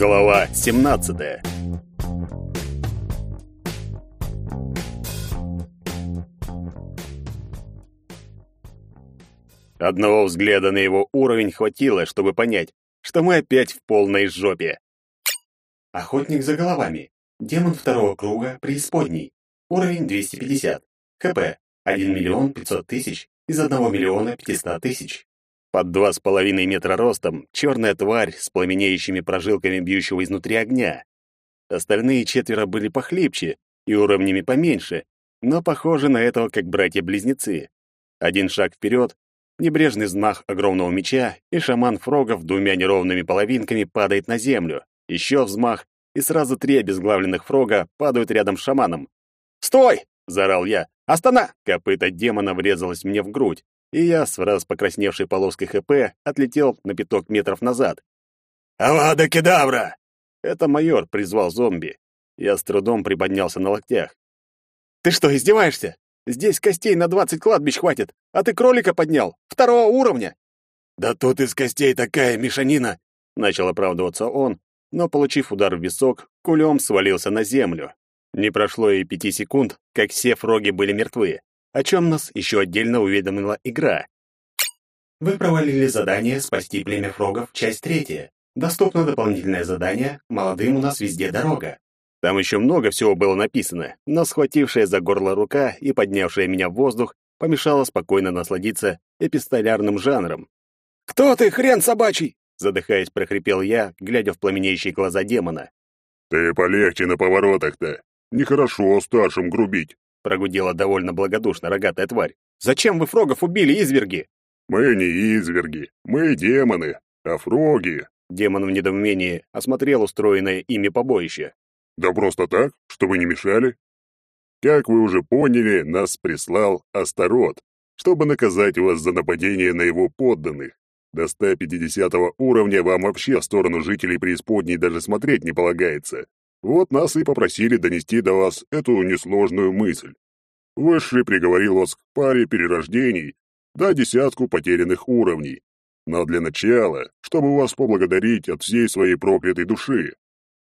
Глава 17. Одного взгляда на его уровень хватило, чтобы понять, что мы опять в полной жопе. Охотник за головами. Демон второго круга преисподней. Уровень 250. ХП 1 миллион 500 тысяч из 1 миллиона 500 тысяч. Под два с половиной метра ростом, черная тварь с пламенеющими прожилками бьющего изнутри огня. Остальные четверо были похлипче и уровнями поменьше, но похожи на этого как братья-близнецы. Один шаг вперед, небрежный взмах огромного меча, и шаман Фрогов двумя неровными половинками падает на землю. Еще взмах, и сразу три обезглавленных Фрога падают рядом с шаманом. «Стой!» — заорал я. «Остана!» Копыта демона врезалась мне в грудь и я с раз покрасневшей полоской ХП отлетел на пяток метров назад. «Авада кедавра!» Это майор призвал зомби. Я с трудом приподнялся на локтях. «Ты что, издеваешься? Здесь костей на двадцать кладбищ хватит, а ты кролика поднял, второго уровня!» «Да тут из костей такая мешанина!» Начал оправдываться он, но, получив удар в висок, кулем свалился на землю. Не прошло и пяти секунд, как все фроги были мертвы о чем нас еще отдельно уведомила игра. Вы провалили задание «Спасти племя фрогов», часть третья. Доступно дополнительное задание «Молодым у нас везде дорога». Там еще много всего было написано, но схватившая за горло рука и поднявшая меня в воздух помешала спокойно насладиться эпистолярным жанром. «Кто ты, хрен собачий?» задыхаясь, прохрипел я, глядя в пламенеющие глаза демона. «Ты полегче на поворотах-то. Нехорошо старшим грубить прогудела довольно благодушно рогатая тварь. Зачем вы фрогов убили, изверги? Мы не изверги, мы демоны, а фроги. Демон в недоумении осмотрел устроенное ими побоище. Да просто так, чтобы не мешали. Как вы уже поняли, нас прислал Астарот, чтобы наказать вас за нападение на его подданных. До 150 уровня вам вообще в сторону жителей преисподней даже смотреть не полагается. Вот нас и попросили донести до вас эту несложную мысль. Высший приговорил вас к паре перерождений до десятку потерянных уровней. Но для начала, чтобы вас поблагодарить от всей своей проклятой души.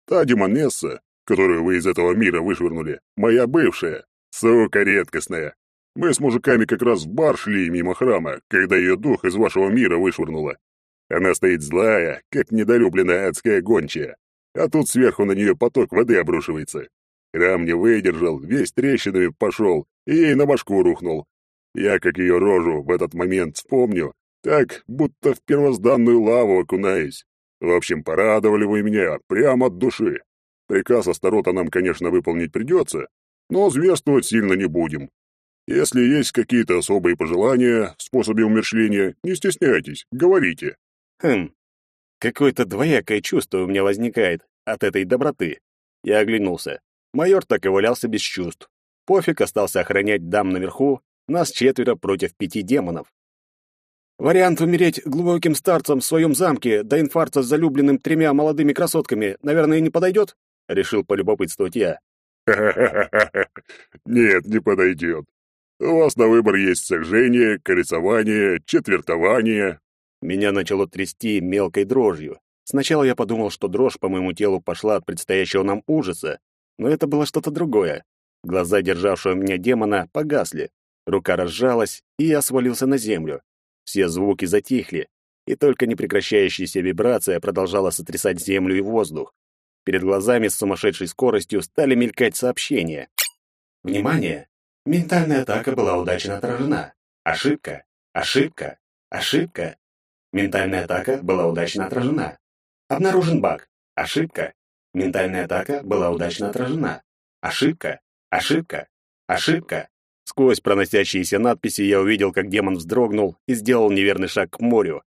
Та демонесса, которую вы из этого мира вышвырнули, моя бывшая, сука редкостная. Мы с мужиками как раз в бар шли мимо храма, когда ее дух из вашего мира вышвырнула. Она стоит злая, как недолюбленная адская гончая а тут сверху на нее поток воды обрушивается. Храм не выдержал, весь трещинами пошел и ей на башку рухнул. Я, как ее рожу, в этот момент вспомню, так, будто в первозданную лаву окунаюсь. В общем, порадовали вы меня прямо от души. Приказ Астарота нам, конечно, выполнить придется, но зверствовать сильно не будем. Если есть какие-то особые пожелания в способе умерщвления, не стесняйтесь, говорите. Хм, Какое-то двоякое чувство у меня возникает от этой доброты. Я оглянулся. Майор так и валялся без чувств. Пофиг остался охранять дам наверху, нас четверо против пяти демонов. Вариант умереть глубоким старцем в своем замке до инфаркта с залюбленным тремя молодыми красотками, наверное, не подойдет? Решил полюбопытствовать я. Нет, не подойдет. У вас на выбор есть сожжение, корицование, четвертование, меня начало трясти мелкой дрожью. Сначала я подумал, что дрожь по моему телу пошла от предстоящего нам ужаса, но это было что-то другое. Глаза державшего меня демона погасли, рука разжалась, и я свалился на землю. Все звуки затихли, и только непрекращающаяся вибрация продолжала сотрясать землю и воздух. Перед глазами с сумасшедшей скоростью стали мелькать сообщения. Внимание! Ментальная атака была удачно отражена. Ошибка, ошибка, ошибка. Ментальная атака была удачно отражена. Обнаружен баг. Ошибка. Ментальная атака была удачно отражена. Ошибка. Ошибка. Ошибка. Сквозь проносящиеся надписи я увидел, как демон вздрогнул и сделал неверный шаг к морю.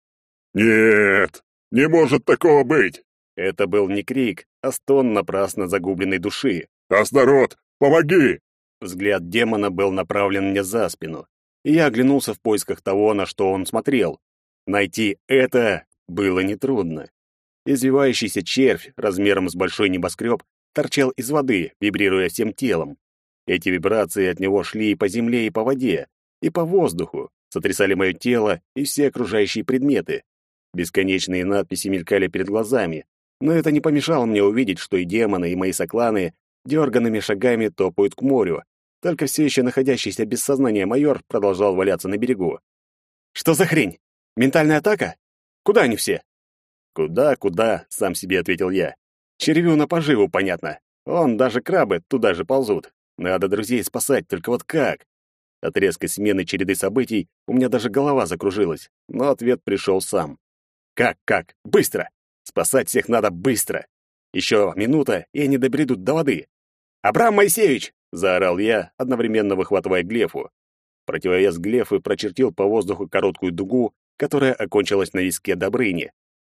«Нет, не может такого быть!» Это был не крик, а стон напрасно загубленной души. «Астарот, помоги!» Взгляд демона был направлен мне за спину, и я оглянулся в поисках того, на что он смотрел. Найти это было нетрудно. Извивающийся червь размером с большой небоскреб торчал из воды, вибрируя всем телом. Эти вибрации от него шли и по земле, и по воде, и по воздуху, сотрясали мое тело и все окружающие предметы. Бесконечные надписи мелькали перед глазами. но это не помешало мне увидеть, что и демоны, и мои сокланы дерганными шагами топают к морю. Только все еще находящийся без сознания майор продолжал валяться на берегу. «Что за хрень? Ментальная атака? Куда они все?» «Куда, куда?» — сам себе ответил я. «Червю на поживу, понятно. Он, даже крабы туда же ползут. Надо друзей спасать, только вот как?» От резкой смены череды событий у меня даже голова закружилась, но ответ пришел сам. «Как, как? Быстро! Спасать всех надо быстро! Еще минута, и они добредут до воды!» «Абрам Моисеевич!» — заорал я, одновременно выхватывая Глефу. Противовес Глефы прочертил по воздуху короткую дугу, которая окончилась на виске Добрыни.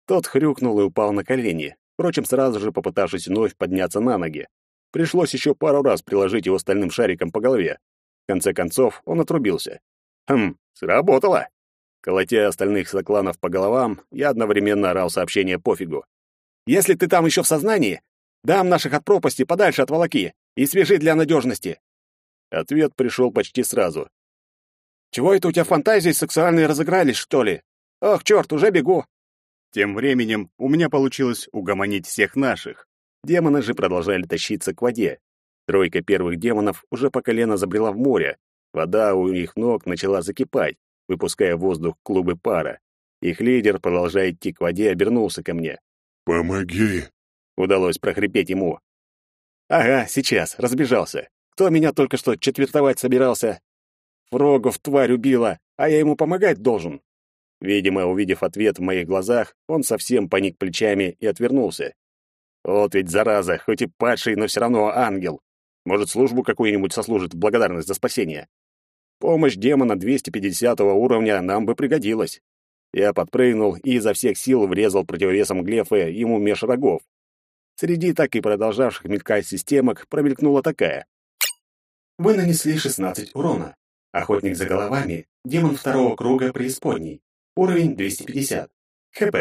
Тот хрюкнул и упал на колени, впрочем, сразу же попытавшись вновь подняться на ноги. Пришлось еще пару раз приложить его стальным шариком по голове. В конце концов, он отрубился. Хм, сработало. Колотя остальных сокланов по головам, я одновременно орал сообщение пофигу. «Если ты там еще в сознании, дам наших от пропасти подальше от волоки и свяжи для надежности». Ответ пришел почти сразу. «Чего это у тебя фантазии сексуальные разыгрались, что ли? Ох, черт, уже бегу!» Тем временем у меня получилось угомонить всех наших. Демоны же продолжали тащиться к воде. Тройка первых демонов уже по колено забрела в море. Вода у их ног начала закипать, выпуская в воздух клубы пара. Их лидер, продолжая идти к воде, обернулся ко мне. «Помоги!» — удалось прохрипеть ему. «Ага, сейчас, разбежался. Кто меня только что четвертовать собирался? Фрогов тварь убила, а я ему помогать должен. Видимо, увидев ответ в моих глазах, он совсем поник плечами и отвернулся. Вот ведь зараза, хоть и падший, но все равно ангел. Может, службу какую-нибудь сослужит в благодарность за спасение. Помощь демона 250 уровня нам бы пригодилась. Я подпрыгнул и изо всех сил врезал противовесом Глефа ему меж рогов. Среди так и продолжавших мелькать системок промелькнула такая. Вы нанесли 16 урона. Охотник за головами, демон второго круга преисподней. Уровень 250. ХП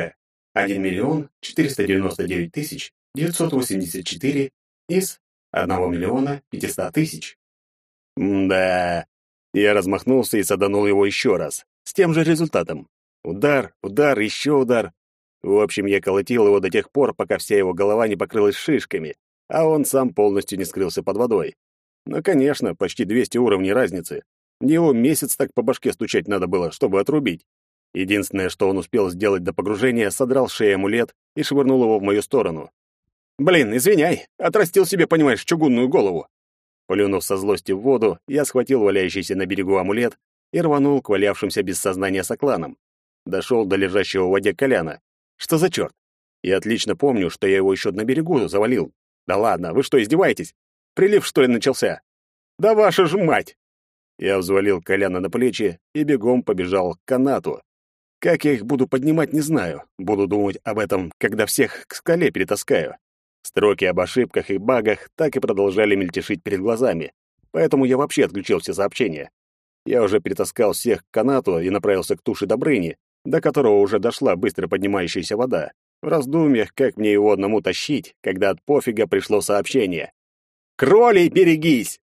1 миллион 499 тысяч 984 из 1 миллиона 500 тысяч. Да. Я размахнулся и саданул его еще раз, с тем же результатом. Удар, удар, еще удар. В общем, я колотил его до тех пор, пока вся его голова не покрылась шишками, а он сам полностью не скрылся под водой. Ну, конечно, почти 200 уровней разницы. Его месяц так по башке стучать надо было, чтобы отрубить. Единственное, что он успел сделать до погружения, содрал с шеи амулет и швырнул его в мою сторону. «Блин, извиняй, отрастил себе, понимаешь, чугунную голову». Плюнув со злости в воду, я схватил валяющийся на берегу амулет и рванул к валявшимся без сознания сокланам. Дошел до лежащего в воде Коляна. Что за черт? Я отлично помню, что я его еще на берегу завалил. Да ладно, вы что, издеваетесь? Прилив, что ли, начался? Да ваша ж мать! Я взвалил Коляна на плечи и бегом побежал к канату. Как я их буду поднимать, не знаю. Буду думать об этом, когда всех к скале перетаскаю. Строки об ошибках и багах так и продолжали мельтешить перед глазами. Поэтому я вообще отключил все сообщения. Я уже перетаскал всех к канату и направился к туше Добрыни, до которого уже дошла быстро поднимающаяся вода. В раздумьях, как мне его одному тащить, когда от пофига пришло сообщение. «Кролей берегись!»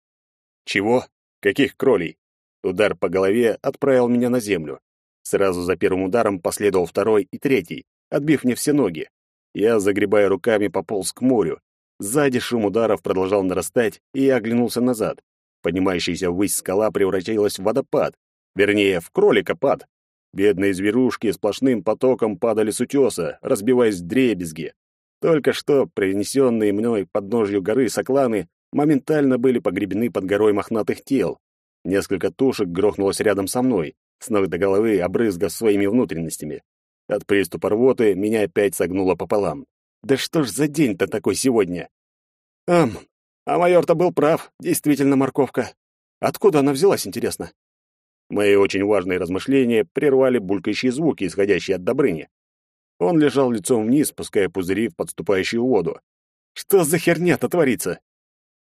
«Чего? Каких кролей?» Удар по голове отправил меня на землю. Сразу за первым ударом последовал второй и третий, отбив мне все ноги. Я, загребая руками, пополз к морю. Сзади шум ударов продолжал нарастать, и я оглянулся назад. Поднимающаяся ввысь скала превратилась в водопад. Вернее, в кроликопад. Бедные зверушки сплошным потоком падали с утеса, разбиваясь в дребезги. Только что принесенные мной подножью горы сокланы моментально были погребены под горой мохнатых тел. Несколько тушек грохнулось рядом со мной, с ног до головы обрызгав своими внутренностями. От приступа рвоты меня опять согнуло пополам. Да что ж за день-то такой сегодня? Ам, а майор-то был прав, действительно морковка. Откуда она взялась, интересно? Мои очень важные размышления прервали булькающие звуки, исходящие от Добрыни. Он лежал лицом вниз, пуская пузыри в подступающую воду. Что за херня-то творится?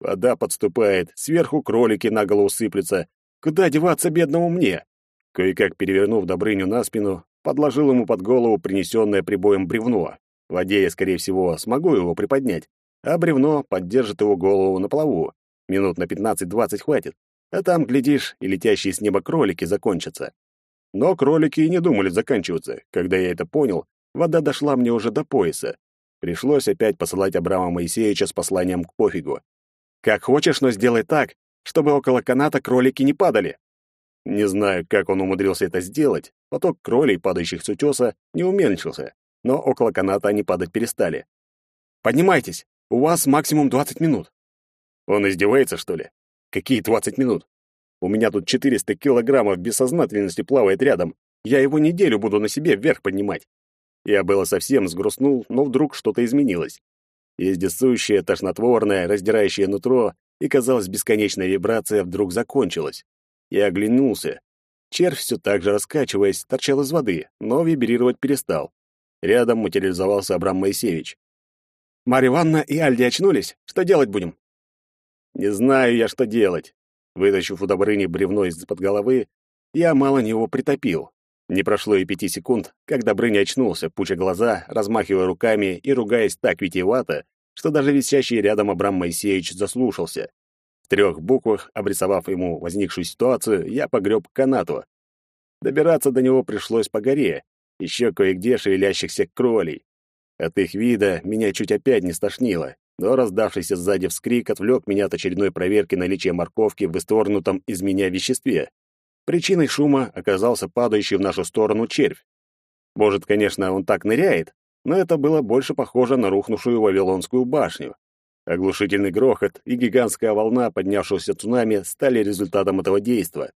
Вода подступает, сверху кролики на голову сыплются. Куда деваться бедному мне? Кое-как перевернув Добрыню на спину, подложил ему под голову принесенное прибоем бревно. В воде я, скорее всего, смогу его приподнять, а бревно поддержит его голову на плаву. Минут на 15-20 хватит. А там, глядишь, и летящие с неба кролики закончатся. Но кролики и не думали заканчиваться. Когда я это понял, вода дошла мне уже до пояса. Пришлось опять посылать Абрама Моисеевича с посланием к пофигу. «Как хочешь, но сделай так, чтобы около каната кролики не падали». Не знаю, как он умудрился это сделать. Поток кролей, падающих с утеса, не уменьшился, но около каната они падать перестали. «Поднимайтесь! У вас максимум 20 минут». Он издевается, что ли? Какие 20 минут? У меня тут 400 килограммов бессознательности плавает рядом. Я его неделю буду на себе вверх поднимать. Я было совсем сгрустнул, но вдруг что-то изменилось. Ездесущее, тошнотворное, раздирающее нутро и, казалось, бесконечная вибрация вдруг закончилась. Я оглянулся. Червь все так же раскачиваясь, торчал из воды, но вибрировать перестал. Рядом материализовался Абрам Моисеевич. «Марья Ивановна и Альди очнулись? Что делать будем?» «Не знаю я, что делать». Вытащив у Добрыни бревно из-под головы, я мало не его притопил. Не прошло и пяти секунд, как Добрыня очнулся, пуча глаза, размахивая руками и ругаясь так витиевато, что даже висящий рядом Абрам Моисеевич заслушался. В трех буквах, обрисовав ему возникшую ситуацию, я погреб канату. Добираться до него пришлось по горе, еще кое-где шевелящихся кролей. От их вида меня чуть опять не стошнило, но раздавшийся сзади вскрик отвлек меня от очередной проверки наличия морковки в исторгнутом из меня веществе. Причиной шума оказался падающий в нашу сторону червь. Может, конечно, он так ныряет, но это было больше похоже на рухнувшую Вавилонскую башню. Оглушительный грохот и гигантская волна поднявшегося цунами стали результатом этого действа.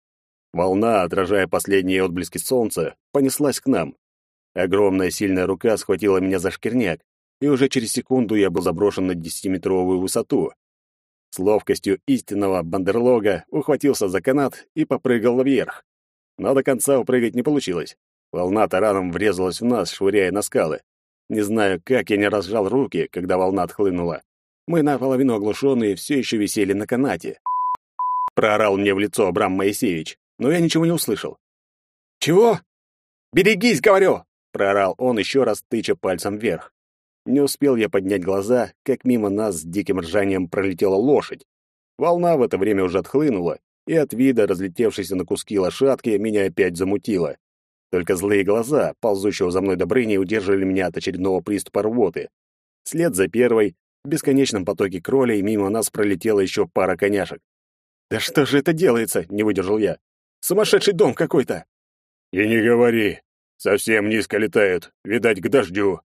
Волна, отражая последние отблески солнца, понеслась к нам. Огромная сильная рука схватила меня за шкирняк, и уже через секунду я был заброшен на десятиметровую высоту. С ловкостью истинного бандерлога ухватился за канат и попрыгал вверх. Но до конца упрыгать не получилось. Волна тараном врезалась в нас, швыряя на скалы. Не знаю, как я не разжал руки, когда волна отхлынула. Мы наполовину оглушенные все еще висели на канате. Проорал мне в лицо Абрам Моисеевич, но я ничего не услышал. «Чего? Берегись, говорю!» — проорал он еще раз, тыча пальцем вверх. Не успел я поднять глаза, как мимо нас с диким ржанием пролетела лошадь. Волна в это время уже отхлынула, и от вида разлетевшейся на куски лошадки меня опять замутило. Только злые глаза, ползущего за мной Добрыни, удерживали меня от очередного приступа рвоты. След за первой в бесконечном потоке кролей мимо нас пролетела еще пара коняшек. «Да что же это делается?» — не выдержал я. «Сумасшедший дом какой-то!» «И не говори. Совсем низко летают. Видать, к дождю».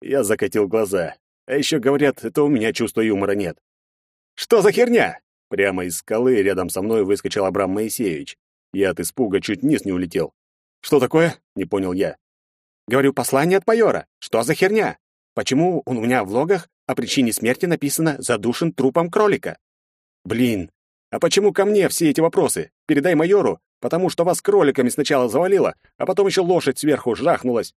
Я закатил глаза. А еще говорят, это у меня чувства юмора нет. «Что за херня?» Прямо из скалы рядом со мной выскочил Абрам Моисеевич. Я от испуга чуть вниз не улетел. «Что такое?» — не понял я. «Говорю, послание от майора. Что за херня? Почему у меня в логах о причине смерти написано «задушен трупом кролика». Блин, а почему ко мне все эти вопросы? Передай майору, потому что вас кроликами сначала завалило, а потом еще лошадь сверху жахнулась.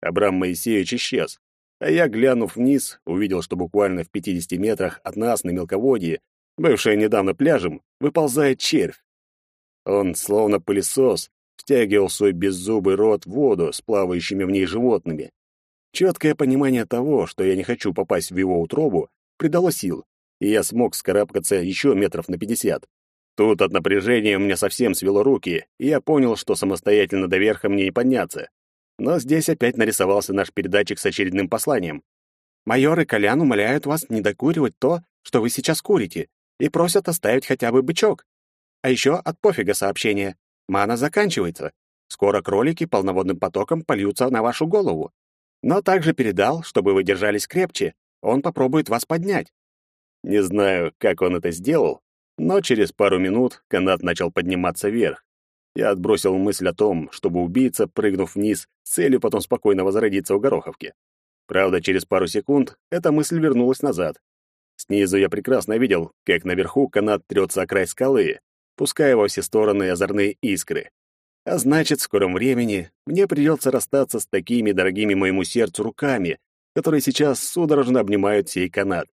Абрам Моисеевич исчез, а я, глянув вниз, увидел, что буквально в 50 метрах от нас на мелководье, бывшее недавно пляжем, выползает червь. Он, словно пылесос, втягивал свой беззубый рот в воду с плавающими в ней животными. Четкое понимание того, что я не хочу попасть в его утробу, придало сил, и я смог скарабкаться еще метров на пятьдесят. Тут от напряжения у меня совсем свело руки, и я понял, что самостоятельно до верха мне не подняться. Но здесь опять нарисовался наш передатчик с очередным посланием. «Майор и Колян умоляют вас не докуривать то, что вы сейчас курите, и просят оставить хотя бы бычок. А еще от пофига сообщение. Мана заканчивается. Скоро кролики полноводным потоком польются на вашу голову но также передал, чтобы вы держались крепче. Он попробует вас поднять. Не знаю, как он это сделал, но через пару минут канат начал подниматься вверх. Я отбросил мысль о том, чтобы убийца, прыгнув вниз, с целью потом спокойно возродиться у Гороховки. Правда, через пару секунд эта мысль вернулась назад. Снизу я прекрасно видел, как наверху канат трется о край скалы, пуская во все стороны озорные искры. А значит, в скором времени мне придется расстаться с такими дорогими моему сердцу руками, которые сейчас судорожно обнимают сей канат.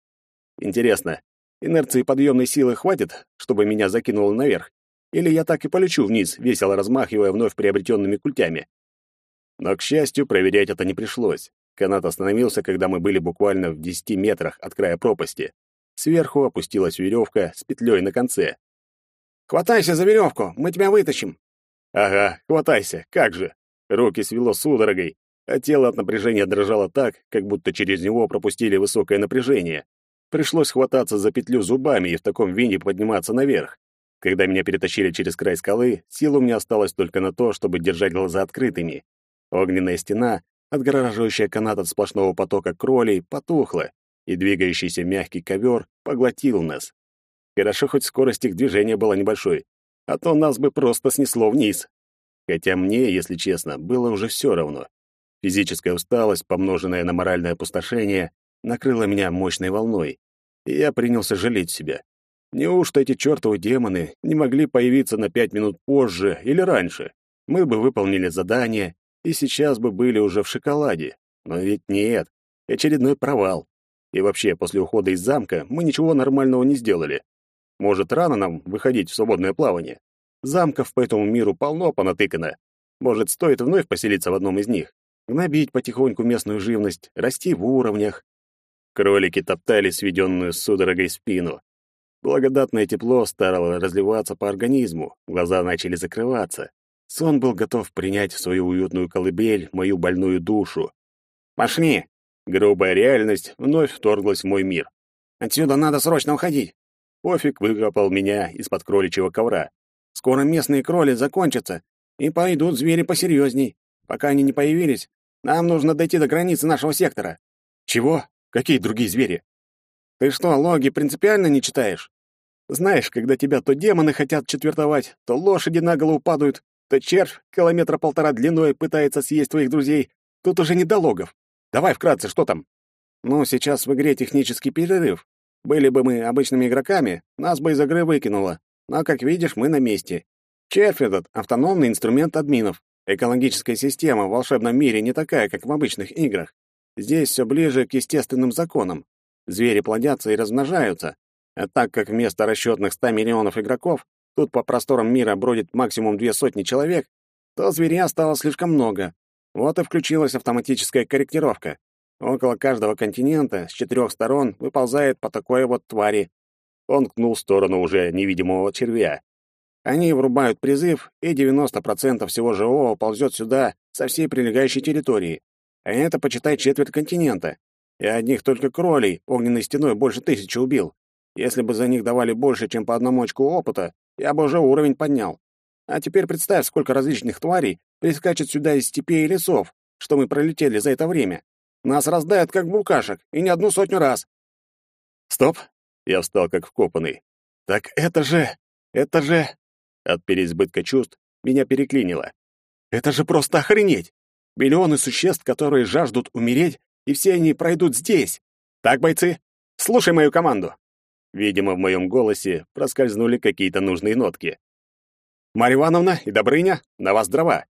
Интересно, инерции подъемной силы хватит, чтобы меня закинуло наверх? Или я так и полечу вниз, весело размахивая вновь приобретенными культями? Но, к счастью, проверять это не пришлось. Канат остановился, когда мы были буквально в десяти метрах от края пропасти. Сверху опустилась веревка с петлей на конце. «Хватайся за веревку, мы тебя вытащим!» Ага, хватайся, как же. Руки свело судорогой, а тело от напряжения дрожало так, как будто через него пропустили высокое напряжение. Пришлось хвататься за петлю зубами и в таком виде подниматься наверх. Когда меня перетащили через край скалы, сил у меня осталось только на то, чтобы держать глаза открытыми. Огненная стена, отгораживающая канат от сплошного потока кролей, потухла, и двигающийся мягкий ковер поглотил нас. Хорошо, хоть скорость их движения была небольшой, а то нас бы просто снесло вниз. Хотя мне, если честно, было уже все равно. Физическая усталость, помноженная на моральное опустошение, накрыла меня мощной волной, и я принялся жалеть себя. Неужто эти чертовы демоны не могли появиться на пять минут позже или раньше? Мы бы выполнили задание, и сейчас бы были уже в шоколаде. Но ведь нет, очередной провал. И вообще, после ухода из замка мы ничего нормального не сделали. Может, рано нам выходить в свободное плавание? Замков по этому миру полно понатыкано. Может, стоит вновь поселиться в одном из них? Гнобить потихоньку местную живность, расти в уровнях. Кролики топтали сведенную судорогой спину. Благодатное тепло стало разливаться по организму, глаза начали закрываться. Сон был готов принять в свою уютную колыбель мою больную душу. «Пошли!» Грубая реальность вновь вторглась в мой мир. «Отсюда надо срочно уходить!» Пофиг выкопал меня из-под кроличьего ковра. «Скоро местные кроли закончатся, и пойдут звери посерьезней. Пока они не появились, нам нужно дойти до границы нашего сектора». «Чего? Какие другие звери?» «Ты что, логи принципиально не читаешь? Знаешь, когда тебя то демоны хотят четвертовать, то лошади на голову падают, то червь километра полтора длиной пытается съесть твоих друзей, тут уже не до логов. Давай вкратце, что там? Ну, сейчас в игре технический перерыв. Были бы мы обычными игроками, нас бы из игры выкинуло. Но, как видишь, мы на месте. Червь этот — автономный инструмент админов. Экологическая система в волшебном мире не такая, как в обычных играх. Здесь все ближе к естественным законам. Звери плодятся и размножаются. А так как вместо расчетных 100 миллионов игроков тут по просторам мира бродит максимум две сотни человек, то зверя стало слишком много, вот и включилась автоматическая корректировка. Около каждого континента с четырех сторон выползает по такой вот твари. Он ткнул в сторону уже невидимого червя. Они врубают призыв, и 90% всего живого ползет сюда со всей прилегающей территории. А это, почитай, четверть континента. И одних только кролей огненной стеной больше тысячи убил. Если бы за них давали больше, чем по одному очку опыта, я бы уже уровень поднял. А теперь представь, сколько различных тварей прискачет сюда из степей и лесов, что мы пролетели за это время. Нас раздают, как букашек, и не одну сотню раз. Стоп. Я встал, как вкопанный. Так это же... Это же... От переизбытка чувств меня переклинило. Это же просто охренеть! Миллионы существ, которые жаждут умереть, и все они пройдут здесь. Так, бойцы, слушай мою команду. Видимо, в моем голосе проскользнули какие-то нужные нотки. Марья Ивановна и Добрыня, на вас дрова.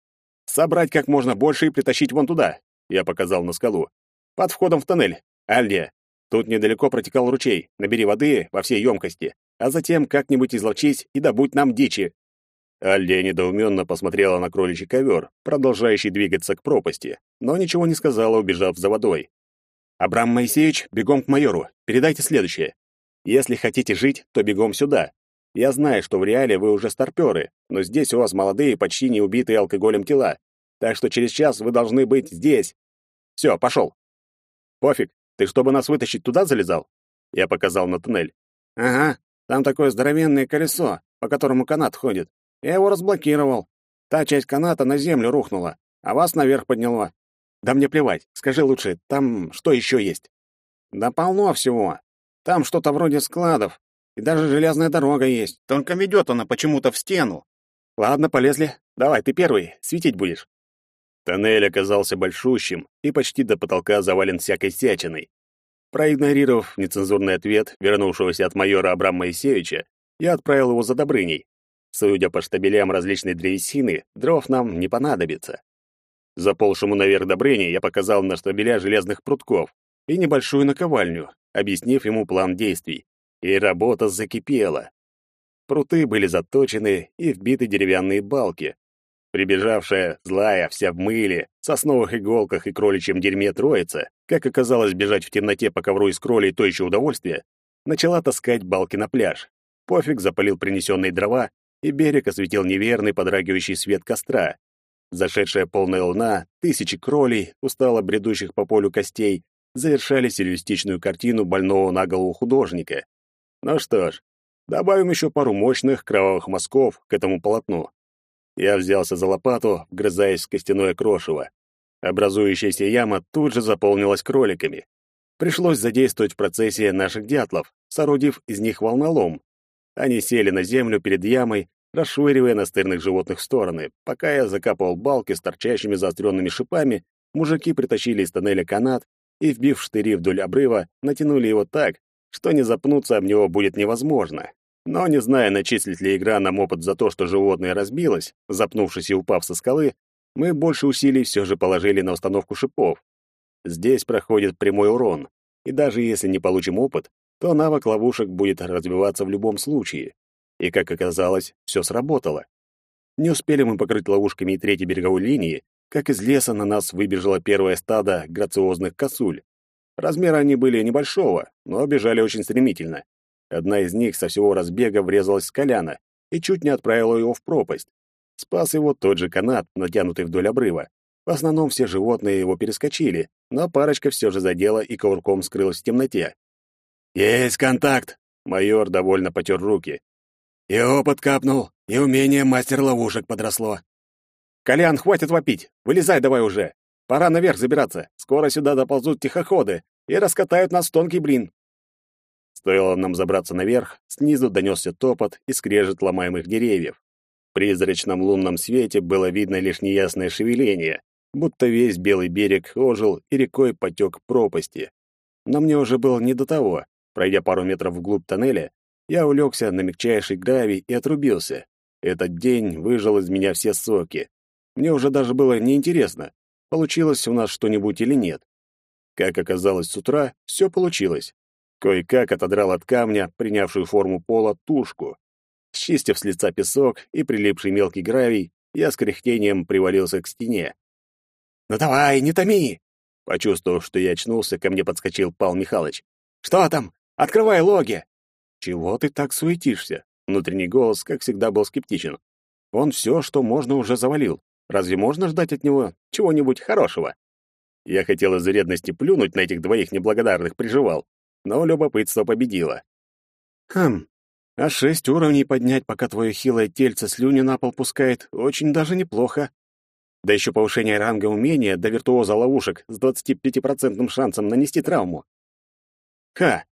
Собрать как можно больше и притащить вон туда. Я показал на скалу. Под входом в тоннель. Альдия. Тут недалеко протекал ручей. Набери воды во всей емкости, а затем как-нибудь изловчись и добудь нам дичи. Альдия недоуменно посмотрела на кроличий ковер, продолжающий двигаться к пропасти, но ничего не сказала, убежав за водой. «Абрам Моисеевич, бегом к майору. Передайте следующее. Если хотите жить, то бегом сюда. Я знаю, что в реале вы уже старпёры, но здесь у вас молодые, почти не убитые алкоголем тела. Так что через час вы должны быть здесь. Все, пошел. Пофиг, ты чтобы нас вытащить туда залезал? Я показал на туннель. Ага, там такое здоровенное колесо, по которому канат ходит. Я его разблокировал. Та часть каната на землю рухнула, а вас наверх подняло. Да мне плевать. Скажи лучше, там что еще есть? Да полно всего. Там что-то вроде складов, и даже железная дорога есть, только ведет она почему-то в стену. Ладно, полезли. Давай, ты первый, светить будешь. Тоннель оказался большущим и почти до потолка завален всякой всячиной. Проигнорировав нецензурный ответ вернувшегося от майора Абрама Моисеевича, я отправил его за Добрыней. Судя по штабелям различной древесины, дров нам не понадобится. Заползшему наверх Добрыни я показал на штабеля железных прутков и небольшую наковальню, объяснив ему план действий и работа закипела. Пруты были заточены и вбиты деревянные балки. Прибежавшая, злая, вся в мыле, сосновых иголках и кроличьем дерьме троица, как оказалось бежать в темноте по ковру из кролей то еще удовольствие, начала таскать балки на пляж. Пофиг запалил принесенные дрова, и берег осветил неверный подрагивающий свет костра. Зашедшая полная луна, тысячи кролей, устало бредущих по полю костей, завершали сюрреалистичную картину больного на голову художника. Ну что ж, добавим еще пару мощных кровавых мазков к этому полотну. Я взялся за лопату, вгрызаясь в костяное крошево. Образующаяся яма тут же заполнилась кроликами. Пришлось задействовать в процессе наших дятлов, соорудив из них волнолом. Они сели на землю перед ямой, расшвыривая настырных животных в стороны. Пока я закапывал балки с торчащими заостренными шипами, мужики притащили из тоннеля канат и, вбив штыри вдоль обрыва, натянули его так, что не запнуться об него будет невозможно. Но, не зная, начислит ли игра нам опыт за то, что животное разбилось, запнувшись и упав со скалы, мы больше усилий все же положили на установку шипов. Здесь проходит прямой урон, и даже если не получим опыт, то навык ловушек будет развиваться в любом случае. И, как оказалось, все сработало. Не успели мы покрыть ловушками и третьей береговой линии, как из леса на нас выбежало первое стадо грациозных косуль. Размеры они были небольшого, но бежали очень стремительно. Одна из них со всего разбега врезалась в Коляна и чуть не отправила его в пропасть. Спас его тот же канат, натянутый вдоль обрыва. В основном все животные его перескочили, но парочка все же задела и ковырком скрылась в темноте. «Есть контакт!» — майор довольно потер руки. «И опыт капнул, и умение мастер ловушек подросло». «Колян, хватит вопить! Вылезай давай уже! Пора наверх забираться! Скоро сюда доползут тихоходы и раскатают нас в тонкий блин!» Стоило нам забраться наверх, снизу донесся топот и скрежет ломаемых деревьев. В призрачном лунном свете было видно лишь неясное шевеление, будто весь белый берег ожил и рекой потек пропасти. Но мне уже было не до того. Пройдя пару метров вглубь тоннеля, я улегся на мягчайший гравий и отрубился. Этот день выжил из меня все соки. Мне уже даже было неинтересно, получилось у нас что-нибудь или нет. Как оказалось с утра, все получилось. Кое-как отодрал от камня, принявшую форму пола, тушку. Счистив с лица песок и прилипший мелкий гравий, я с кряхтением привалился к стене. «Ну давай, не томи!» Почувствовав, что я очнулся, ко мне подскочил Пал Михайлович. «Что там? Открывай логи!» «Чего ты так суетишься?» Внутренний голос, как всегда, был скептичен. Он все, что можно, уже завалил. Разве можно ждать от него чего-нибудь хорошего? Я хотел из вредности плюнуть на этих двоих неблагодарных приживал, но любопытство победило. Хм, а шесть уровней поднять, пока твое хилое тельце слюни на пол пускает, очень даже неплохо. Да еще повышение ранга умения до виртуоза ловушек с 25% шансом нанести травму. Ха,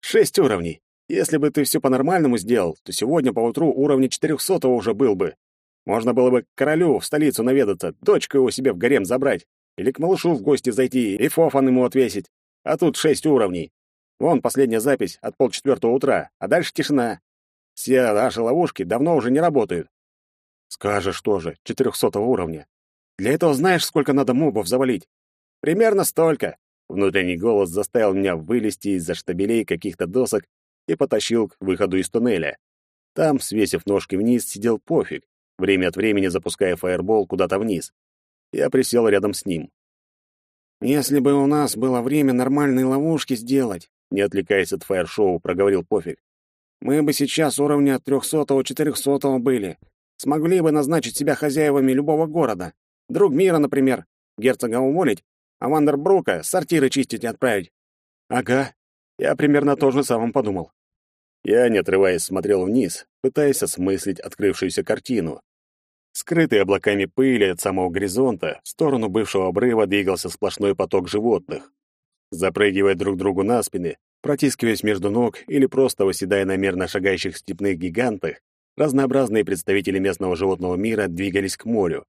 шесть уровней. Если бы ты все по-нормальному сделал, то сегодня поутру уровня 400 уже был бы. Можно было бы к королю в столицу наведаться, дочку его себе в гарем забрать, или к малышу в гости зайти и фофан ему отвесить. А тут шесть уровней. Вон последняя запись от полчетвертого утра, а дальше тишина. Все наши ловушки давно уже не работают. Скажешь тоже, четырехсотого уровня. Для этого знаешь, сколько надо мобов завалить? Примерно столько. Внутренний голос заставил меня вылезти из-за штабелей каких-то досок и потащил к выходу из туннеля. Там, свесив ножки вниз, сидел пофиг, время от времени запуская фаербол куда-то вниз. Я присел рядом с ним. «Если бы у нас было время нормальные ловушки сделать, не отвлекаясь от фаер-шоу, проговорил Пофиг. Мы бы сейчас уровня трехсотого-четырехсотого были. Смогли бы назначить себя хозяевами любого города. Друг мира, например. Герцога уволить, а Вандербрука сортиры чистить и отправить. Ага, я примерно то же самое подумал. Я, не отрываясь, смотрел вниз, пытаясь осмыслить открывшуюся картину. Скрытый облаками пыли от самого горизонта, в сторону бывшего обрыва двигался сплошной поток животных запрыгивая друг другу на спины, протискиваясь между ног или просто выседая на мерно шагающих степных гигантах, разнообразные представители местного животного мира двигались к морю.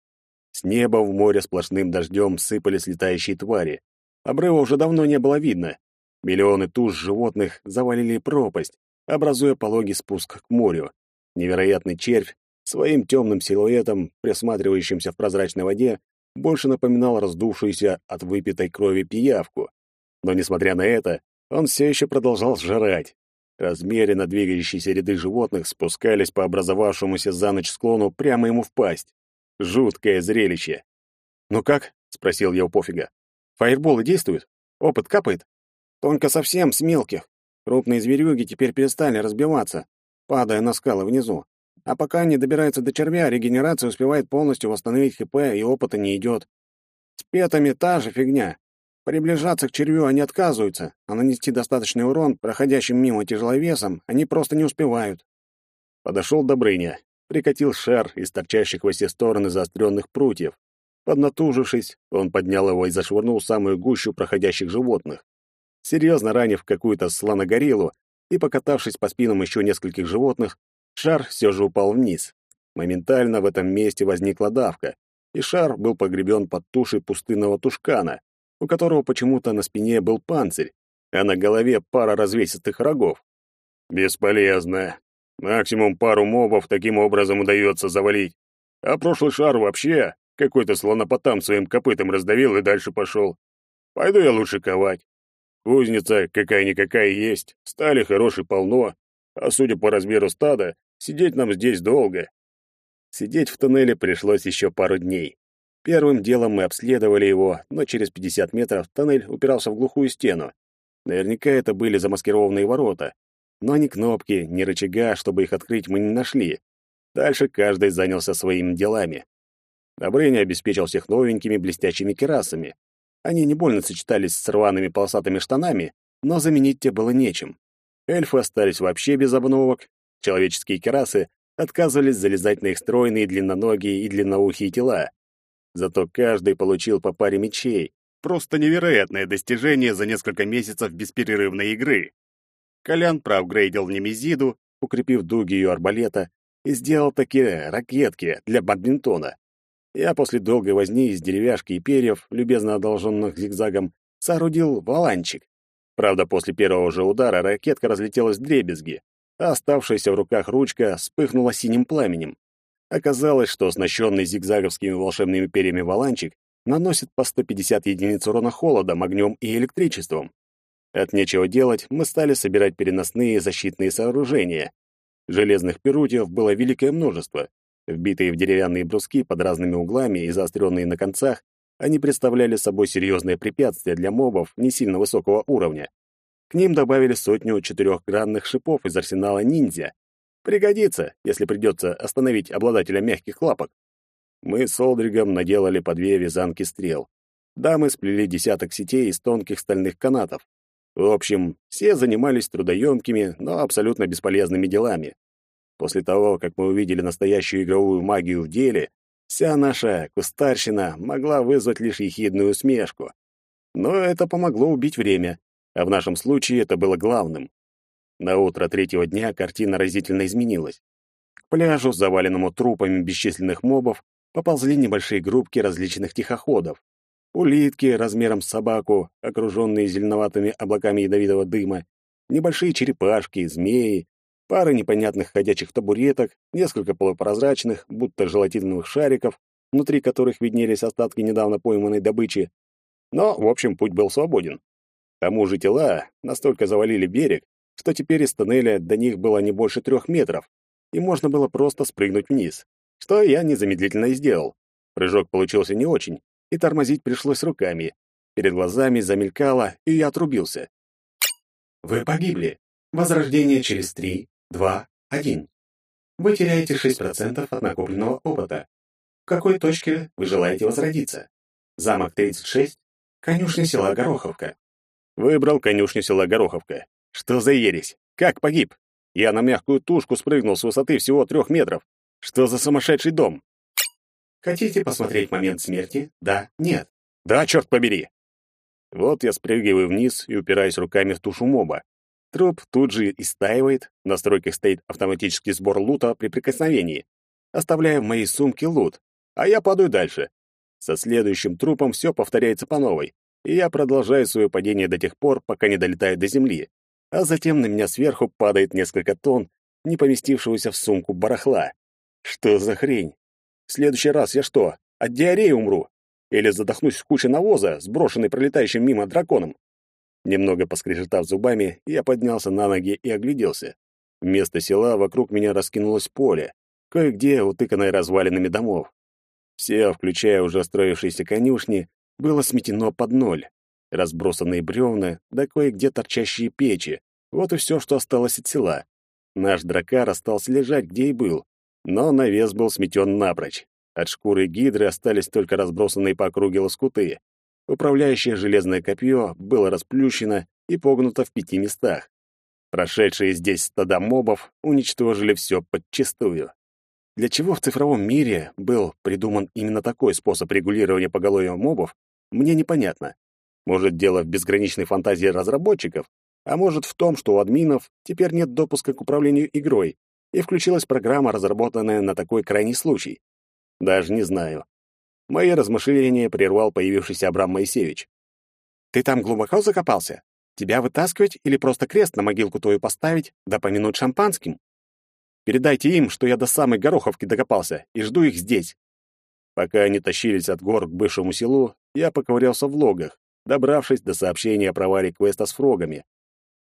С неба в море сплошным дождем сыпались летающие твари. Обрыва уже давно не было видно. Миллионы туш животных завалили пропасть, образуя пологий спуск к морю. Невероятный червь своим темным силуэтом, присматривающимся в прозрачной воде, больше напоминал раздувшуюся от выпитой крови пиявку. Но, несмотря на это, он все еще продолжал жрать. Размеренно двигающиеся ряды животных спускались по образовавшемуся за ночь склону прямо ему в пасть. Жуткое зрелище. «Ну как?» — спросил я у пофига. «Фаерболы действуют? Опыт капает?» «Только совсем с мелких. Крупные зверюги теперь перестали разбиваться, падая на скалы внизу. А пока они добираются до червя, регенерация успевает полностью восстановить ХП, и опыта не идет. С петами та же фигня. Приближаться к червю они отказываются, а нанести достаточный урон проходящим мимо тяжеловесам они просто не успевают. Подошел Добрыня, прикатил шар из торчащих во все стороны заостренных прутьев. Поднатужившись, он поднял его и зашвырнул самую гущу проходящих животных. Серьезно ранив какую-то слоногориллу и покатавшись по спинам еще нескольких животных, шар все же упал вниз. Моментально в этом месте возникла давка, и шар был погребен под тушей пустынного тушкана, у которого почему-то на спине был панцирь, а на голове пара развесистых рогов. Бесполезно. Максимум пару мобов таким образом удается завалить. А прошлый шар вообще какой-то слонопотам своим копытом раздавил и дальше пошел. Пойду я лучше ковать. Кузница какая-никакая есть, стали хорошей полно, а судя по размеру стада, сидеть нам здесь долго. Сидеть в туннеле пришлось еще пару дней. Первым делом мы обследовали его, но через 50 метров тоннель упирался в глухую стену. Наверняка это были замаскированные ворота, но ни кнопки, ни рычага, чтобы их открыть, мы не нашли. Дальше каждый занялся своими делами. Добрыня обеспечил всех новенькими блестящими керасами. Они не больно сочетались с рваными полосатыми штанами, но заменить те было нечем. Эльфы остались вообще без обновок. Человеческие керасы отказывались залезать на их стройные длинноногие и длинноухие тела. Зато каждый получил по паре мечей. Просто невероятное достижение за несколько месяцев бесперерывной игры. Колян проапгрейдил в Немезиду, укрепив дуги ее арбалета, и сделал такие ракетки для бадминтона. Я после долгой возни из деревяшки и перьев, любезно одолженных зигзагом, соорудил валанчик. Правда, после первого же удара ракетка разлетелась в дребезги, а оставшаяся в руках ручка вспыхнула синим пламенем. Оказалось, что оснащенный зигзаговскими волшебными перьями валанчик наносит по 150 единиц урона холодом, огнем и электричеством. От нечего делать мы стали собирать переносные защитные сооружения. Железных перутьев было великое множество, Вбитые в деревянные бруски под разными углами и заостренные на концах, они представляли собой серьезное препятствие для мобов не сильно высокого уровня. К ним добавили сотню четырехгранных шипов из арсенала ниндзя. Пригодится, если придется остановить обладателя мягких лапок. Мы с Олдригом наделали по две вязанки стрел. Дамы сплели десяток сетей из тонких стальных канатов. В общем, все занимались трудоемкими, но абсолютно бесполезными делами. После того, как мы увидели настоящую игровую магию в деле, вся наша кустарщина могла вызвать лишь ехидную усмешку. Но это помогло убить время, а в нашем случае это было главным. На утро третьего дня картина разительно изменилась. К пляжу, заваленному трупами бесчисленных мобов, поползли небольшие группки различных тихоходов. Улитки размером с собаку, окруженные зеленоватыми облаками ядовитого дыма, небольшие черепашки, змеи, пара непонятных ходячих табуреток, несколько полупрозрачных, будто желатиновых шариков, внутри которых виднелись остатки недавно пойманной добычи. Но, в общем, путь был свободен. К тому же тела настолько завалили берег, что теперь из тоннеля до них было не больше трех метров, и можно было просто спрыгнуть вниз, что я незамедлительно и сделал. Прыжок получился не очень, и тормозить пришлось руками. Перед глазами замелькало, и я отрубился. Вы погибли. Возрождение через три, Два, один. Вы теряете 6% от накопленного опыта. В какой точке вы желаете возродиться? Замок 36, конюшня села Гороховка. Выбрал конюшню села Гороховка. Что за ересь? Как погиб? Я на мягкую тушку спрыгнул с высоты всего трех метров. Что за сумасшедший дом? Хотите посмотреть момент смерти? Да, нет. Да, черт побери. Вот я спрыгиваю вниз и упираюсь руками в тушу моба. Труп тут же истаивает, в настройках стоит автоматический сбор лута при прикосновении. Оставляю в моей сумке лут, а я падаю дальше. Со следующим трупом все повторяется по новой, и я продолжаю свое падение до тех пор, пока не долетаю до земли. А затем на меня сверху падает несколько тонн, не поместившегося в сумку барахла. Что за хрень? В следующий раз я что, от диареи умру? Или задохнусь в куче навоза, сброшенной пролетающим мимо драконом? Немного поскрежетав зубами, я поднялся на ноги и огляделся. Вместо села вокруг меня раскинулось поле, кое-где утыканное развалинами домов. Все, включая уже строившиеся конюшни, было сметено под ноль. Разбросанные бревна, да кое-где торчащие печи. Вот и все, что осталось от села. Наш дракар остался лежать, где и был. но навес был сметен напрочь. От шкуры гидры остались только разбросанные по округе лоскуты. Управляющее железное копье было расплющено и погнуто в пяти местах. Прошедшие здесь стада мобов уничтожили все подчистую. Для чего в цифровом мире был придуман именно такой способ регулирования поголовья мобов, мне непонятно. Может, дело в безграничной фантазии разработчиков, а может в том, что у админов теперь нет допуска к управлению игрой, и включилась программа, разработанная на такой крайний случай. Даже не знаю. Мои размышления прервал появившийся Абрам Моисеевич. «Ты там глубоко закопался? Тебя вытаскивать или просто крест на могилку твою поставить, да помянуть шампанским? Передайте им, что я до самой Гороховки докопался, и жду их здесь». Пока они тащились от гор к бывшему селу, я поковырялся в логах, добравшись до сообщения о провале квеста с фрогами.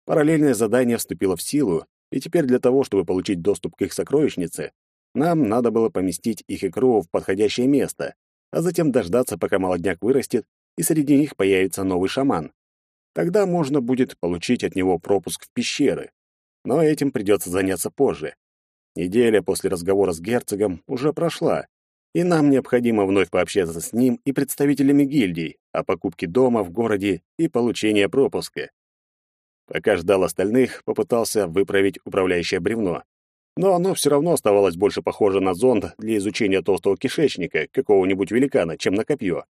Параллельное задание вступило в силу, и теперь для того, чтобы получить доступ к их сокровищнице, нам надо было поместить их икру в подходящее место, а затем дождаться, пока молодняк вырастет, и среди них появится новый шаман. Тогда можно будет получить от него пропуск в пещеры. Но этим придется заняться позже. Неделя после разговора с герцогом уже прошла, и нам необходимо вновь пообщаться с ним и представителями гильдий о покупке дома в городе и получении пропуска. Пока ждал остальных, попытался выправить управляющее бревно. Но оно все равно оставалось больше похоже на зонд для изучения толстого кишечника какого-нибудь великана, чем на копье.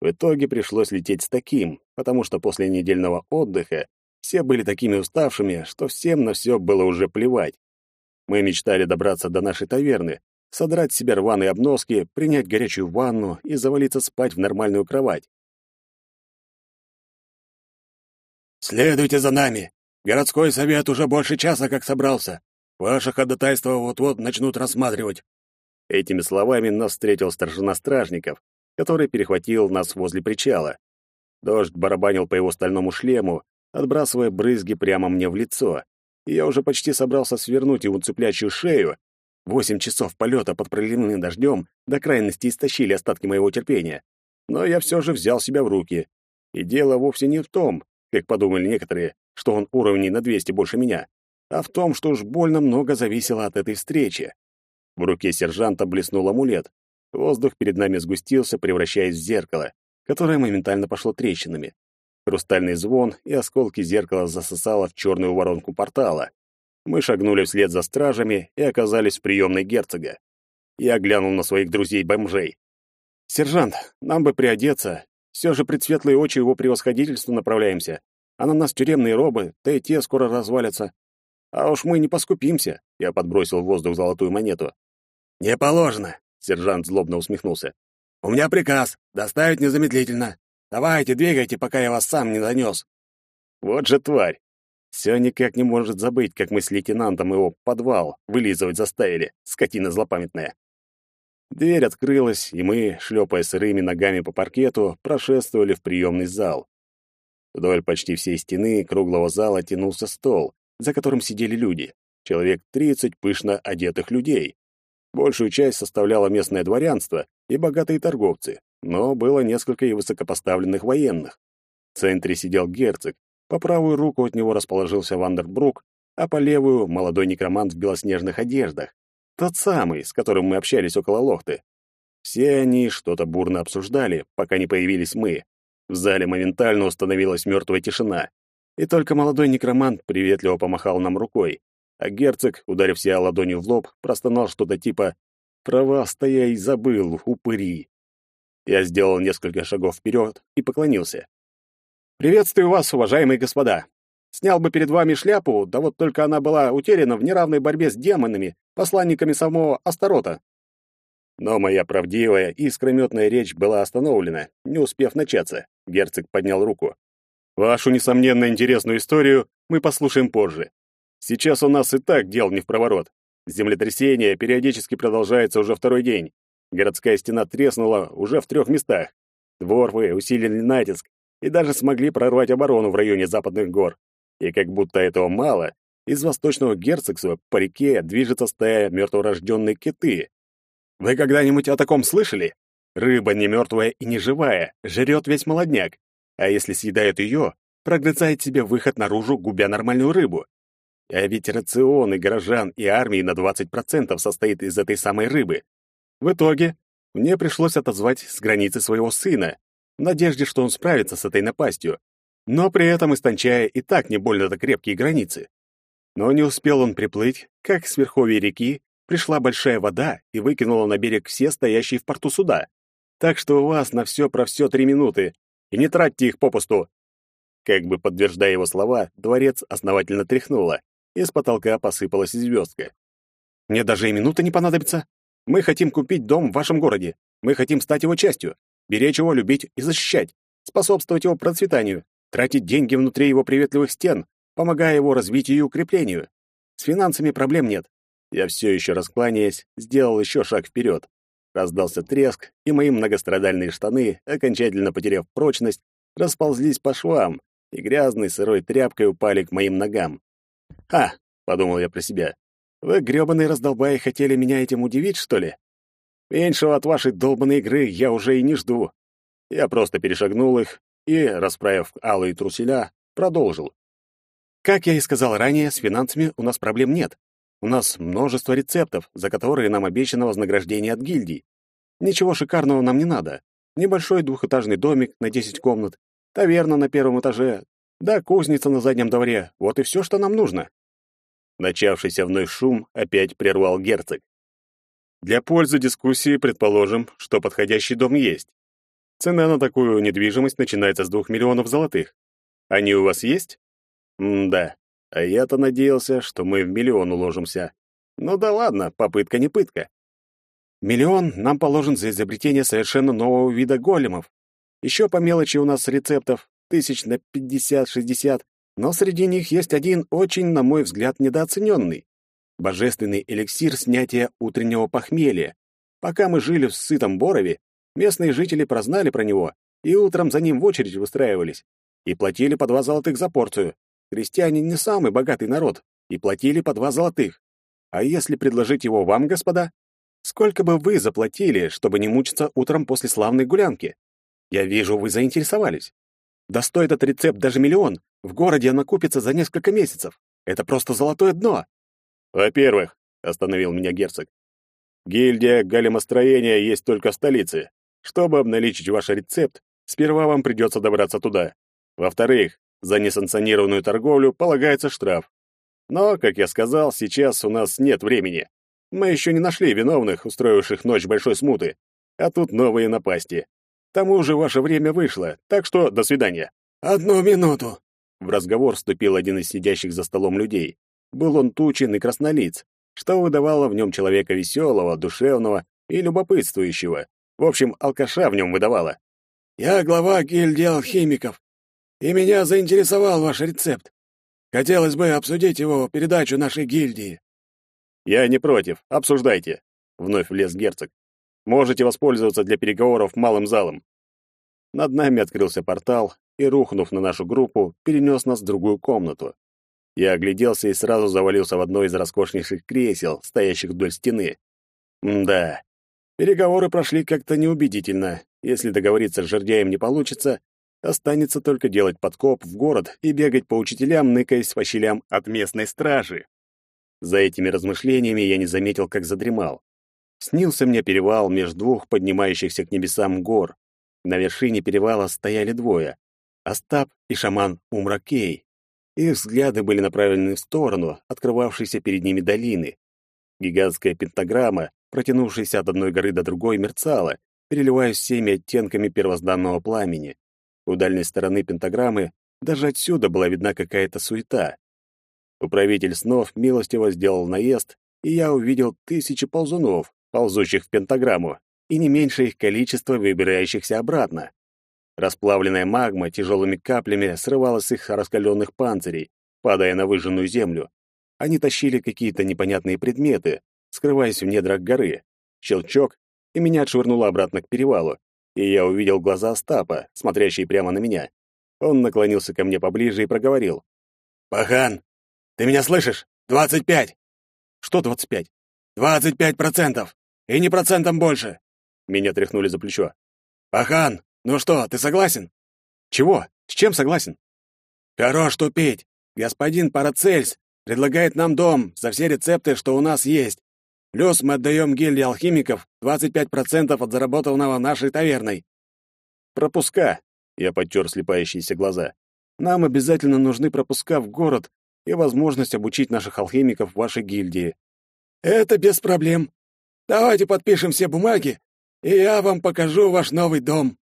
В итоге пришлось лететь с таким, потому что после недельного отдыха все были такими уставшими, что всем на все было уже плевать. Мы мечтали добраться до нашей таверны, содрать с себя рваные обноски, принять горячую ванну и завалиться спать в нормальную кровать. «Следуйте за нами. Городской совет уже больше часа как собрался. Ваше ходатайство вот-вот начнут рассматривать». Этими словами нас встретил старшина стражников, который перехватил нас возле причала. Дождь барабанил по его стальному шлему, отбрасывая брызги прямо мне в лицо. Я уже почти собрался свернуть его цыплячью шею. Восемь часов полета под проливным дождем до крайности истощили остатки моего терпения. Но я все же взял себя в руки. И дело вовсе не в том, как подумали некоторые, что он уровней на 200 больше меня, а в том, что уж больно много зависело от этой встречи. В руке сержанта блеснул амулет. Воздух перед нами сгустился, превращаясь в зеркало, которое моментально пошло трещинами. Хрустальный звон и осколки зеркала засосало в черную воронку портала. Мы шагнули вслед за стражами и оказались в приемной герцога. Я глянул на своих друзей-бомжей. «Сержант, нам бы приодеться все же предсветлые очи его превосходительству направляемся, а на нас тюремные робы, да и те скоро развалятся. А уж мы не поскупимся, я подбросил в воздух золотую монету. Не положено, сержант злобно усмехнулся. У меня приказ доставить незамедлительно. Давайте, двигайте, пока я вас сам не донес. Вот же тварь. Все никак не может забыть, как мы с лейтенантом его подвал вылизывать заставили, скотина злопамятная. Дверь открылась, и мы, шлепая сырыми ногами по паркету, прошествовали в приемный зал. Вдоль почти всей стены круглого зала тянулся стол, за которым сидели люди, человек тридцать пышно одетых людей. Большую часть составляло местное дворянство и богатые торговцы, но было несколько и высокопоставленных военных. В центре сидел герцог, по правую руку от него расположился Вандербрук, а по левую — молодой некромант в белоснежных одеждах. Тот самый, с которым мы общались около лохты. Все они что-то бурно обсуждали, пока не появились мы. В зале моментально установилась мертвая тишина. И только молодой некромант приветливо помахал нам рукой, а герцог, ударив себя ладонью в лоб, простонал что-то типа «Права-то я и забыл, упыри». Я сделал несколько шагов вперед и поклонился. «Приветствую вас, уважаемые господа. Снял бы перед вами шляпу, да вот только она была утеряна в неравной борьбе с демонами, посланниками самого Астарота. Но моя правдивая и искрометная речь была остановлена, не успев начаться. Герцог поднял руку. «Вашу, несомненно, интересную историю мы послушаем позже. Сейчас у нас и так дел не в проворот. Землетрясение периодически продолжается уже второй день. Городская стена треснула уже в трех местах. Дворфы усилили натиск и даже смогли прорвать оборону в районе западных гор. И как будто этого мало, из восточного герцогства по реке движется стая мертворожденной киты. Вы когда-нибудь о таком слышали? Рыба не мертвая и не живая, жрет весь молодняк. А если съедает ее, прогрызает себе выход наружу, губя нормальную рыбу. А ведь рацион и горожан, и армии на 20% состоит из этой самой рыбы. В итоге мне пришлось отозвать с границы своего сына, в надежде, что он справится с этой напастью, но при этом истончая и так не больно-то крепкие границы. Но не успел он приплыть, как с верховья реки пришла большая вода и выкинула на берег все стоящие в порту суда. Так что у вас на все про все три минуты, и не тратьте их попусту. Как бы подтверждая его слова, дворец основательно тряхнуло, и с потолка посыпалась звездка. Мне даже и минуты не понадобится. Мы хотим купить дом в вашем городе. Мы хотим стать его частью, беречь его, любить и защищать, способствовать его процветанию, тратить деньги внутри его приветливых стен, помогая его развитию и укреплению. С финансами проблем нет. Я все еще раскланяясь, сделал еще шаг вперед. Раздался треск, и мои многострадальные штаны, окончательно потеряв прочность, расползлись по швам, и грязной сырой тряпкой упали к моим ногам. «Ха!» — подумал я про себя. «Вы, грёбаные раздолбаи, хотели меня этим удивить, что ли? Меньшего от вашей долбанной игры я уже и не жду». Я просто перешагнул их и, расправив алые труселя, продолжил. Как я и сказал ранее, с финансами у нас проблем нет. У нас множество рецептов, за которые нам обещано вознаграждение от гильдий. Ничего шикарного нам не надо. Небольшой двухэтажный домик на 10 комнат, таверна на первом этаже, да кузница на заднем дворе. Вот и все, что нам нужно. Начавшийся вновь шум опять прервал герцог. Для пользы дискуссии предположим, что подходящий дом есть. Цена на такую недвижимость начинается с двух миллионов золотых. Они у вас есть? М-да. А я-то надеялся, что мы в миллион уложимся. Ну да ладно, попытка не пытка. Миллион нам положен за изобретение совершенно нового вида големов. Еще по мелочи у нас рецептов тысяч на пятьдесят-шестьдесят, но среди них есть один очень, на мой взгляд, недооцененный. Божественный эликсир снятия утреннего похмелья. Пока мы жили в сытом Борове, местные жители прознали про него и утром за ним в очередь выстраивались и платили по два золотых за порцию. Крестьяне не самый богатый народ, и платили по два золотых. А если предложить его вам, господа? Сколько бы вы заплатили, чтобы не мучиться утром после славной гулянки? Я вижу, вы заинтересовались. Да стоит этот рецепт даже миллион. В городе она купится за несколько месяцев. Это просто золотое дно. Во-первых, остановил меня герцог, гильдия галимостроения есть только в столице. Чтобы обналичить ваш рецепт, сперва вам придется добраться туда. Во-вторых, за несанкционированную торговлю полагается штраф. Но, как я сказал, сейчас у нас нет времени. Мы еще не нашли виновных, устроивших ночь большой смуты. А тут новые напасти. К тому же ваше время вышло, так что до свидания. Одну минуту. В разговор вступил один из сидящих за столом людей. Был он тучен и краснолиц, что выдавало в нем человека веселого, душевного и любопытствующего. В общем, алкаша в нем выдавало. «Я глава гильдии алхимиков и меня заинтересовал ваш рецепт. Хотелось бы обсудить его передачу нашей гильдии». «Я не против. Обсуждайте», — вновь влез герцог. «Можете воспользоваться для переговоров малым залом». Над нами открылся портал и, рухнув на нашу группу, перенес нас в другую комнату. Я огляделся и сразу завалился в одно из роскошнейших кресел, стоящих вдоль стены. Да, переговоры прошли как-то неубедительно. Если договориться с жердяем не получится, Останется только делать подкоп в город и бегать по учителям, ныкаясь по щелям от местной стражи. За этими размышлениями я не заметил, как задремал. Снился мне перевал между двух поднимающихся к небесам гор. На вершине перевала стояли двое — Остап и шаман Умракей. Их взгляды были направлены в сторону, открывавшейся перед ними долины. Гигантская пентаграмма, протянувшаяся от одной горы до другой, мерцала, переливаясь всеми оттенками первозданного пламени. У дальней стороны пентаграммы даже отсюда была видна какая-то суета. Управитель снов милостиво сделал наезд, и я увидел тысячи ползунов, ползущих в пентаграмму, и не меньше их количество выбирающихся обратно. Расплавленная магма тяжелыми каплями срывалась с их раскаленных панцирей, падая на выжженную землю. Они тащили какие-то непонятные предметы, скрываясь в недрах горы. Щелчок, и меня отшвырнуло обратно к перевалу, и я увидел глаза Остапа, смотрящие прямо на меня. Он наклонился ко мне поближе и проговорил. «Пахан, ты меня слышишь? Двадцать пять!» «Что двадцать пять?» «Двадцать пять процентов! И не процентом больше!» Меня тряхнули за плечо. «Пахан, ну что, ты согласен?» «Чего? С чем согласен?» «Хорош тупить! Господин Парацельс предлагает нам дом за все рецепты, что у нас есть. Плюс мы отдаем гильдии алхимиков 25% от заработанного нашей таверной. Пропуска. Я подтер слепающиеся глаза. Нам обязательно нужны пропуска в город и возможность обучить наших алхимиков в вашей гильдии. Это без проблем. Давайте подпишем все бумаги, и я вам покажу ваш новый дом.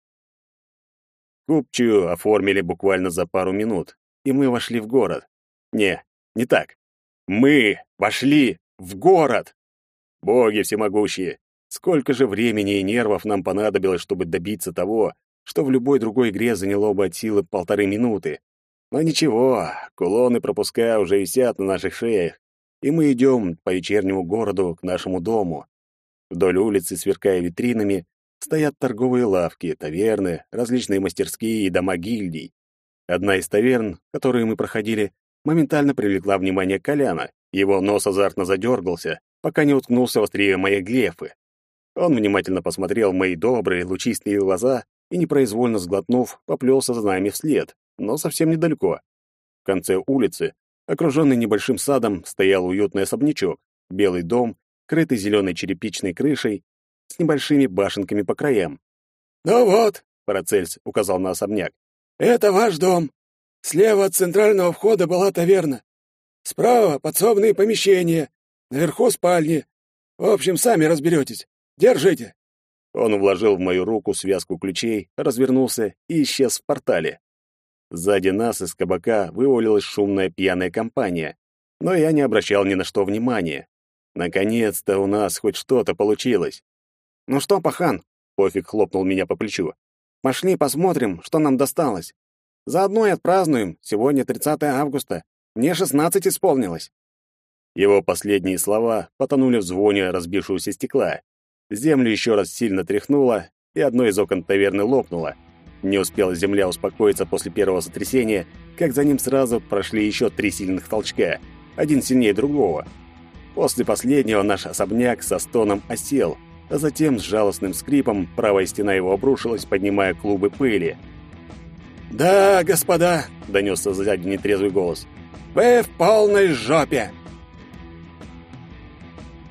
Купчую оформили буквально за пару минут, и мы вошли в город. Не, не так. Мы вошли в город. Боги всемогущие, сколько же времени и нервов нам понадобилось, чтобы добиться того, что в любой другой игре заняло бы от силы полторы минуты. Но ничего, кулоны пропуска уже висят на наших шеях, и мы идем по вечернему городу к нашему дому. Вдоль улицы, сверкая витринами, стоят торговые лавки, таверны, различные мастерские и дома гильдий. Одна из таверн, которые мы проходили, моментально привлекла внимание Коляна. Его нос азартно задергался, пока не уткнулся в острие моей глефы. Он внимательно посмотрел в мои добрые, лучистые глаза и, непроизвольно сглотнув, поплелся за нами вслед, но совсем недалеко. В конце улицы, окруженный небольшим садом, стоял уютный особнячок, белый дом, крытый зеленой черепичной крышей, с небольшими башенками по краям. «Ну вот», — Парацельс указал на особняк, — «это ваш дом. Слева от центрального входа была таверна. Справа подсобные помещения, наверху спальни. В общем, сами разберетесь. Держите». Он вложил в мою руку связку ключей, развернулся и исчез в портале. Сзади нас из кабака вывалилась шумная пьяная компания, но я не обращал ни на что внимания. Наконец-то у нас хоть что-то получилось. «Ну что, пахан?» — Пофиг хлопнул меня по плечу. «Пошли посмотрим, что нам досталось. Заодно и отпразднуем. Сегодня 30 августа. Мне 16 исполнилось». Его последние слова потонули в звоне разбившегося стекла. Землю еще раз сильно тряхнуло, и одно из окон таверны лопнуло. Не успела земля успокоиться после первого сотрясения, как за ним сразу прошли еще три сильных толчка, один сильнее другого. После последнего наш особняк со стоном осел, а затем с жалостным скрипом правая стена его обрушилась, поднимая клубы пыли. «Да, господа!» — донесся сзади нетрезвый голос. «Вы в полной жопе!»